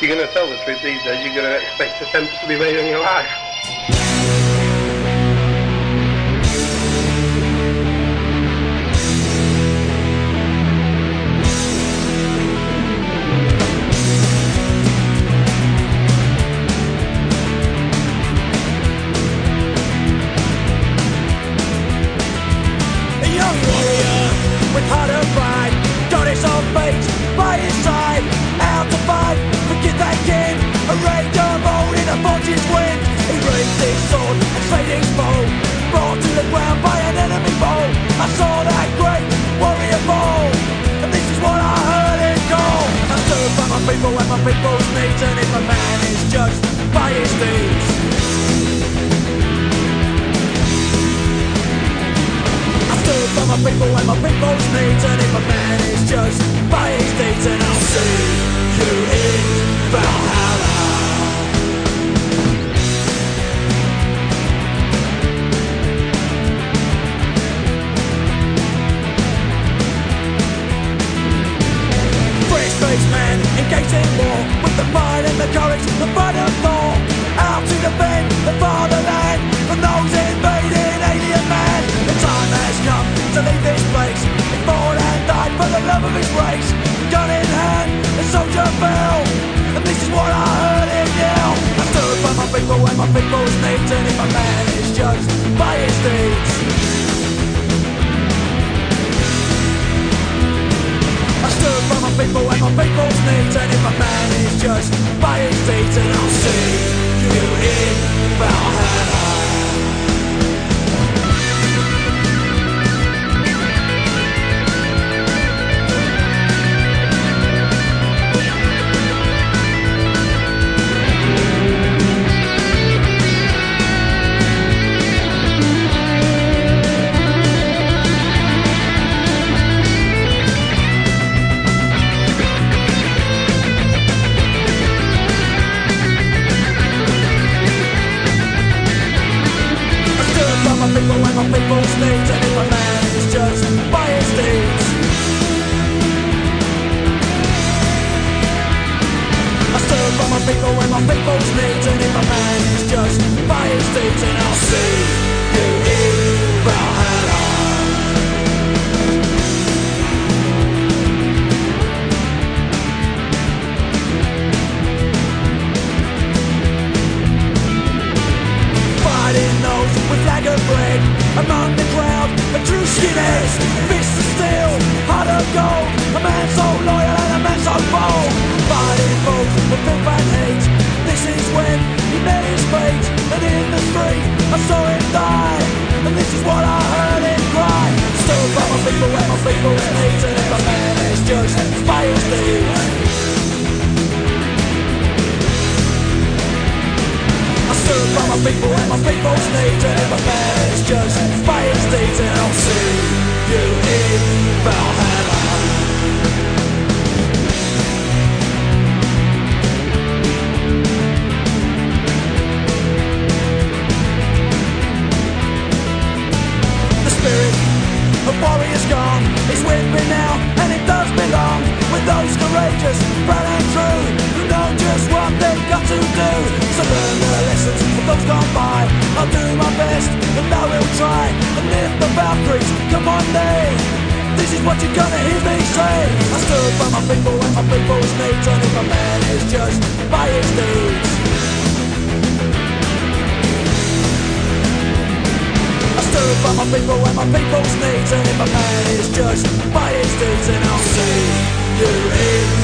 You're going to tell the truth these days, you're going to expect attempts to be made on your life. People's needs, and if a man is judged by his deeds. I stood by my people and my people's needs And if a man is judged by his deeds Then I'll see you in Valhalla pride and the courage, the fight of Thor Out to defend the fatherland From those invading alien man. The time has come to leave this place. He fought and died for the love of his race Gun in hand, the soldier fell. And this is what I heard him yell. I stood by my people when my people's needs And if a man judged by his people needs And if man is I by my people and my people's needs And if a man is judged by his people and my people's needs And if man is judged by his Then I'll see you in Valhalla is with me now And it does belong with those courageous, proud and true Who know just what they've got to do. So learn the lessons of those gone by. I'll do my best and I will try. And if the Valkyries come on day this is what you're gonna hear me say By my people and my people's needs And if a man is judged by his deeds I'll see you in